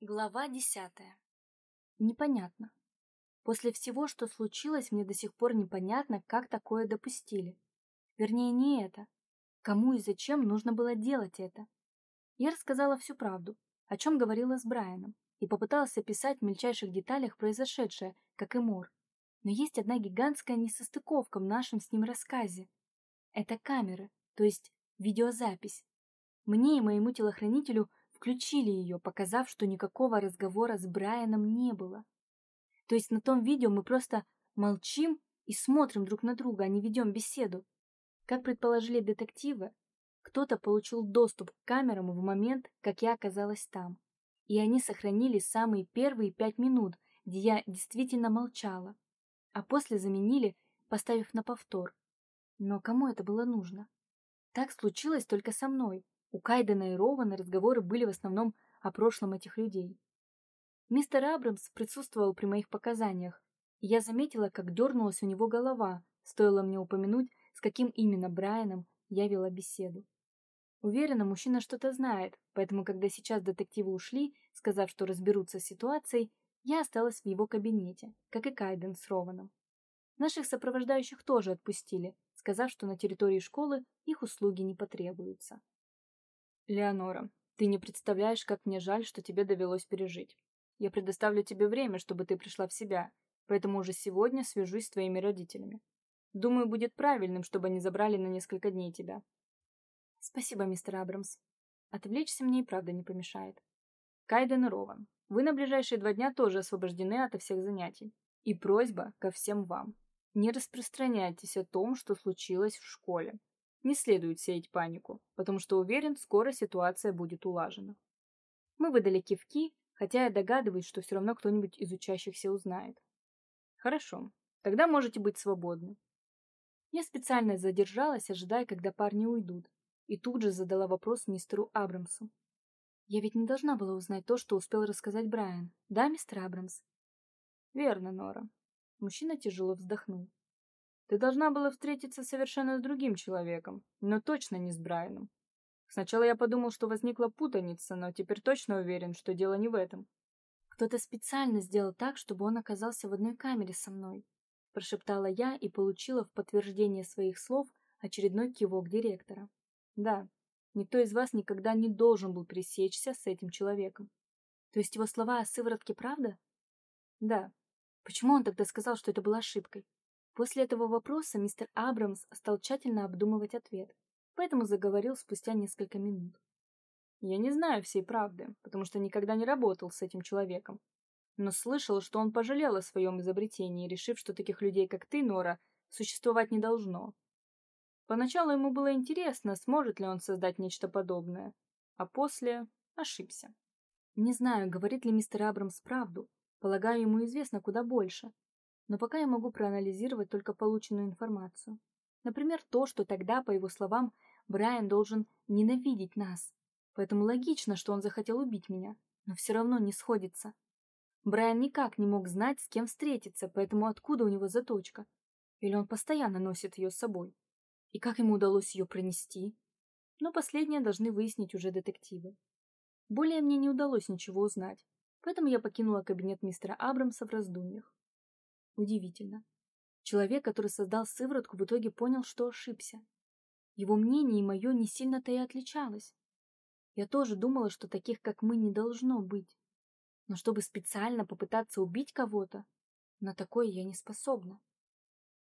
Глава десятая. Непонятно. После всего, что случилось, мне до сих пор непонятно, как такое допустили. Вернее, не это. Кому и зачем нужно было делать это? Я рассказала всю правду, о чем говорила с Брайаном, и попыталась описать в мельчайших деталях произошедшее, как и Мор. Но есть одна гигантская несостыковка в нашем с ним рассказе. Это камеры, то есть видеозапись. Мне и моему телохранителю Включили ее, показав, что никакого разговора с Брайаном не было. То есть на том видео мы просто молчим и смотрим друг на друга, а не ведем беседу. Как предположили детективы, кто-то получил доступ к камерам в момент, как я оказалась там. И они сохранили самые первые пять минут, где я действительно молчала. А после заменили, поставив на повтор. Но кому это было нужно? Так случилось только со мной. У Кайдена и Рована разговоры были в основном о прошлом этих людей. Мистер Абрамс присутствовал при моих показаниях, и я заметила, как дернулась у него голова, стоило мне упомянуть, с каким именно Брайаном я вела беседу. Уверена, мужчина что-то знает, поэтому, когда сейчас детективы ушли, сказав, что разберутся с ситуацией, я осталась в его кабинете, как и Кайден с Рованом. Наших сопровождающих тоже отпустили, сказав, что на территории школы их услуги не потребуются. Леонора, ты не представляешь, как мне жаль, что тебе довелось пережить. Я предоставлю тебе время, чтобы ты пришла в себя, поэтому уже сегодня свяжусь с твоими родителями. Думаю, будет правильным, чтобы они забрали на несколько дней тебя. Спасибо, мистер Абрамс. Отвлечься мне и правда не помешает. Кайден и Рован, вы на ближайшие два дня тоже освобождены ото всех занятий. И просьба ко всем вам. Не распространяйтесь о том, что случилось в школе. Не следует сеять панику, потому что уверен, скоро ситуация будет улажена. Мы выдали кивки, хотя я догадываюсь, что все равно кто-нибудь из учащихся узнает. Хорошо, тогда можете быть свободны. Я специально задержалась, ожидая, когда парни уйдут, и тут же задала вопрос мистеру Абрамсу. Я ведь не должна была узнать то, что успел рассказать Брайан. Да, мистер Абрамс? Верно, Нора. Мужчина тяжело вздохнул. Ты должна была встретиться совершенно с другим человеком, но точно не с Брайаном. Сначала я подумал, что возникла путаница, но теперь точно уверен, что дело не в этом. Кто-то специально сделал так, чтобы он оказался в одной камере со мной, прошептала я и получила в подтверждение своих слов очередной кивок директора. Да, никто из вас никогда не должен был пресечься с этим человеком. То есть его слова о сыворотке правда? Да. Почему он тогда сказал, что это была ошибкой? После этого вопроса мистер Абрамс стал тщательно обдумывать ответ, поэтому заговорил спустя несколько минут. Я не знаю всей правды, потому что никогда не работал с этим человеком. Но слышал, что он пожалел о своем изобретении, решив, что таких людей, как ты, Нора, существовать не должно. Поначалу ему было интересно, сможет ли он создать нечто подобное, а после ошибся. Не знаю, говорит ли мистер Абрамс правду. Полагаю, ему известно куда больше но пока я могу проанализировать только полученную информацию. Например, то, что тогда, по его словам, Брайан должен ненавидеть нас. Поэтому логично, что он захотел убить меня, но все равно не сходится. Брайан никак не мог знать, с кем встретиться, поэтому откуда у него заточка? Или он постоянно носит ее с собой? И как ему удалось ее пронести? Но последнее должны выяснить уже детективы. Более мне не удалось ничего узнать, поэтому я покинула кабинет мистера Абрамса в раздумьях. Удивительно. Человек, который создал сыворотку, в итоге понял, что ошибся. Его мнение и мое не сильно-то и отличалось. Я тоже думала, что таких, как мы, не должно быть. Но чтобы специально попытаться убить кого-то, на такое я не способна.